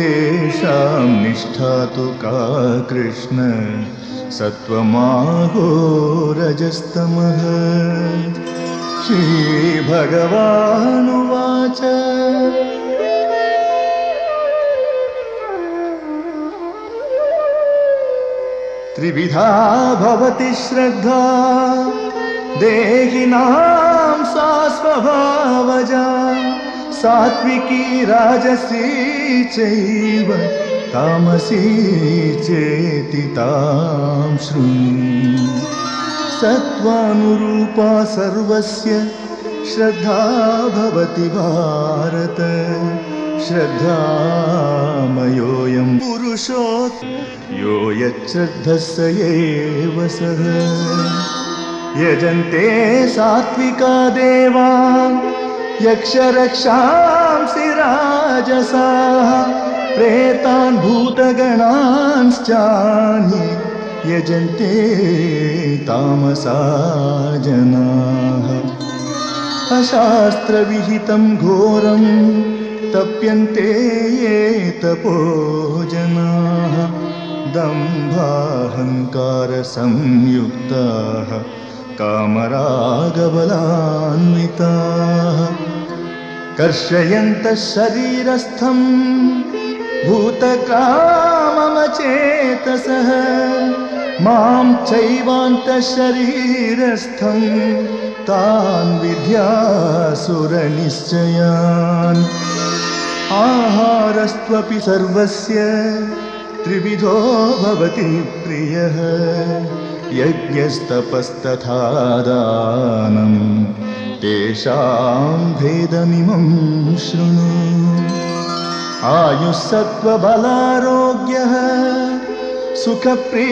तेषां निष्ठा तु का कृष्ण? सत्त्वमाहो रजस्तमः। श्रीभगवानुवाच। त्रिविधा भवति श्रद्धा। देहिनां सा स्वभावजा सात्विकी राजसी चैव तामसी चेति तां शृणु सत्त्वानुरूपा सर्वस्य श्रद्धा भवति भारत। श्रद्धामयोऽयं पुरुषो यो यच्छ्रद्धः स एव सः। यजन्ते सात्विका देवा यक्षरक्षांसि राजसाः प्रेतान् भूतगणांश्चान्ये यजन्ते तामसा जनाः अशास्त्रविहितं घोरं तप्यन्ते ये तपो जनाः दम्भाहङ्कारसंयुक्ताः। कामरागबलान्विताः। कर्षयन्तः शरीरस्थं भूतकाममचेतसः। मां चैवान्तशरीरस्थं तान् विद्यासुरनिश्चयान्। आहारस्त्वपि सर्वस्य त्रिविधो भवति प्रियः यज्ञस्तपस्तथा दानं तेषां भेदमिमं शृणु। आयुःसत्त्वबलारोग्यः सुखप्रीतिविवर्धनाः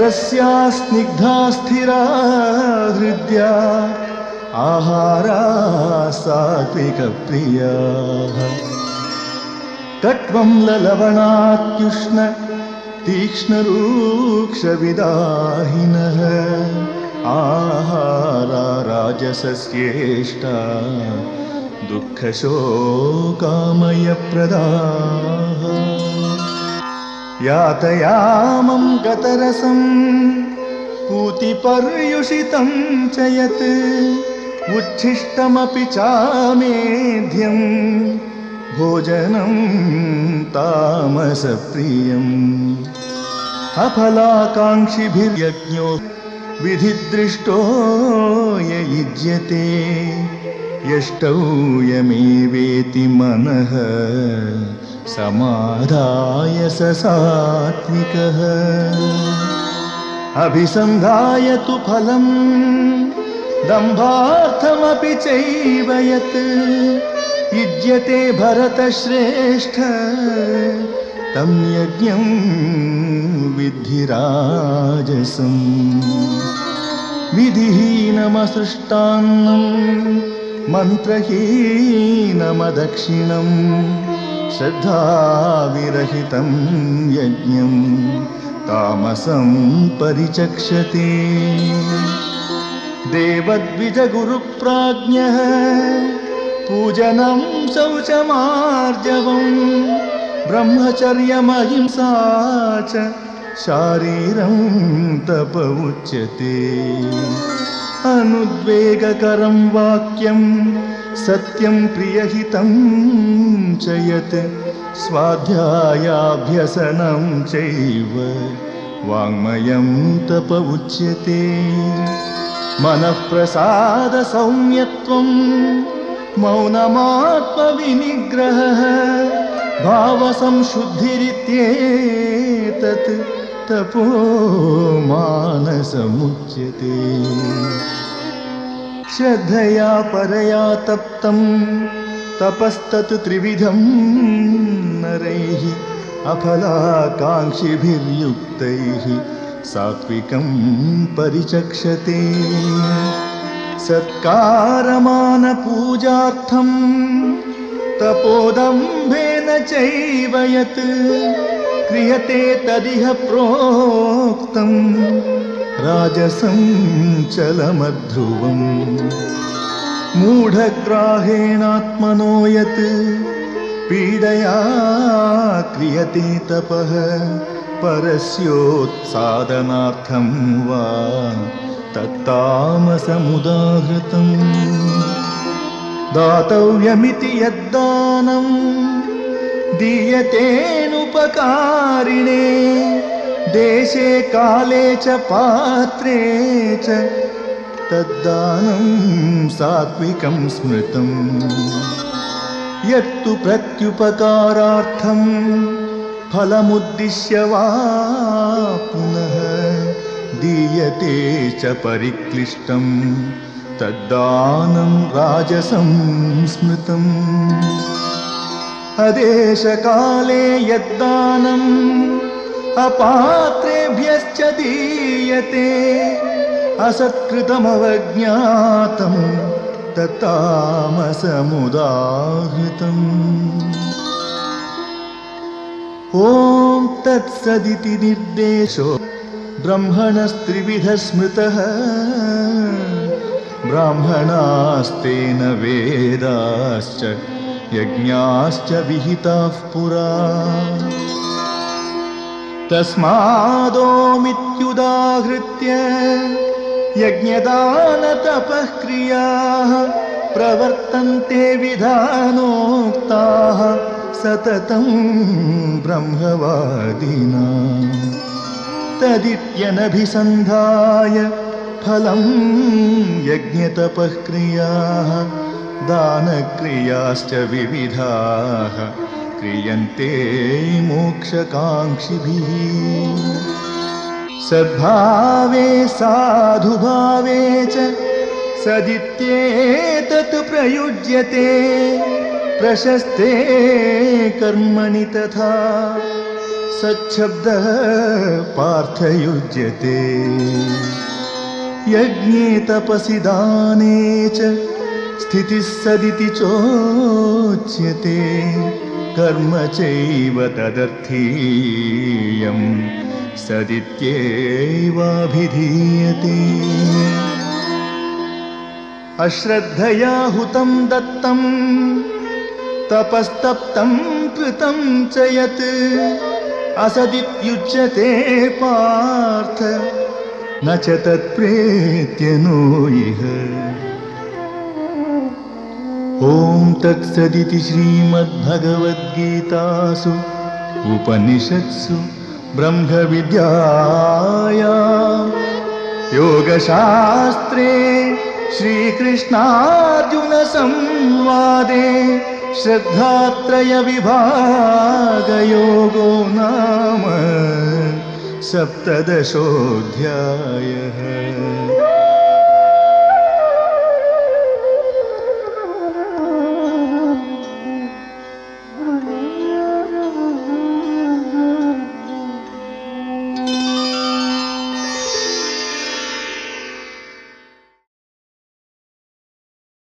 रस्या स्निग्धा स्थिरा हृद्या आहारा सात्विकप्रियाः। कट्वं ललवणात्युष्ण तीक्ष्णरूक्षविदाहिनः। आहारा राजसस्येष्टा। दुःखशोकामयप्रदाः। यातयामं गतरसं पूतिपर्युषितं च यत् उच्छिष्टमपि चामेध्यं भोजनं तामसप्रियम्। अफलाकाङ्क्षिभिर्यज्ञो विधिदृष्टो युज्यते। यष्टौ यमेवेति मनः समाधाय स सात्विकः। अभिसन्धाय तु फलम् दम्भार्थमपि चैव यत् युज्यते भरतश्रेष्ठ। तं यज्ञं विद्धिराजसम् विधिहीनमसृष्टान्नं मन्त्रहीनमदक्षिणं श्रद्धाविरहितं यज्ञं तामसं परिचक्षते। देवद्विजगुरुप्राज्ञः पूजनं शौचमार्जवम् ब्रह्मचर्यमहिंसा च शारीरं तप उच्यते अनुद्वेगकरं वाक्यं सत्यं प्रियहितं च यत् स्वाध्यायाभ्यसनं चैव वाङ्मयं तप उच्यते मनःप्रसादसौम्यत्वं मौनमात्मविनिग्रहः भावसंशुद्धिरित्येतत् तपो तपस्तत् त्रिविधं नरैः अफलाकाङ्क्षिभिर्युक्तैः सात्विकं परिचक्षते सत्कारमानपूजार्थं तपोदम्भेन चैव यत् क्रियते तदिह प्रोक्तं राजसं चलमध्रुवम्। मूढग्राहेणात्मनो यत् पीडया क्रियते तपः परस्योत्सादनार्थं वा तत्तामसमुदाहृतम्। दातव्यमिति यद्दानं दीयतेऽनुपकारिणे देशे काले च पात्रे च तद्दानं सात्विकं स्मृतम्। यत्तु प्रत्युपकारार्थं फलमुद्दिश्य वा पुनः दीयते च परिक्लिष्टं तद्दानं राजसं स्मृतम् अदेशकाले यद्दानम् अपात्रेभ्यश्च दीयते। असत्कृतमवज्ञातं तत्तामसमुदाहृतम्। ॐ तत्सदिति निर्देशो ब्रह्मणस्त्रिविधः स्मृतः ब्राह्मणास्तेन वेदाश्च यज्ञाश्च विहिताः पुरा। तस्मादोमित्युदाहृत्य यज्ञदानतपः क्रियाः प्रवर्तन्ते विधानोक्ताः सततं ब्रह्मवादिना तदित्यनभिसन्धाय फलं यज्ञतपः क्रियाः दानक्रियाश्च विविधाः क्रियन्ते मोक्षकाङ्क्षिभिः। सद्भावे साधुभावे च सदित्येतत् प्रयुज्यते प्रशस्ते कर्मणि तथा सच्छब्दः पार्थयुज्यते यज्ञे तपसि दाने च स्थितिः सदिति चोच्यते। कर्म चैव तदर्थीयम् सदित्येवाभिधीयते। अश्रद्धया हुतं दत्तं तपस्तप्तं कृतं च यत् असदित्युच्यते पार्थ न च तत्प्रेत्य नो इह। ॐ तत्सदिति श्रीमद्भगवद्गीतासु उपनिषत्सु ब्रह्मविद्याया योगशास्त्रे श्रीकृष्णार्जुनसंवादे श्रद्धात्रयविभागयोगो नाम सप्तदशोऽध्यायः।